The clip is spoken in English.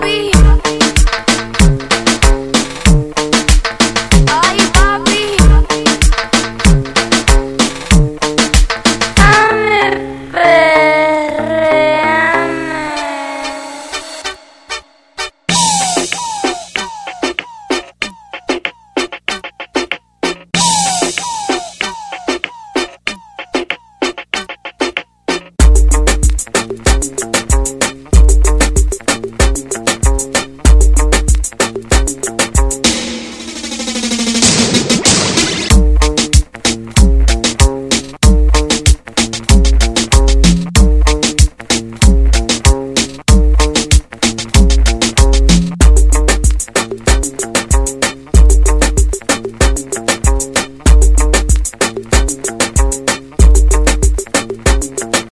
We.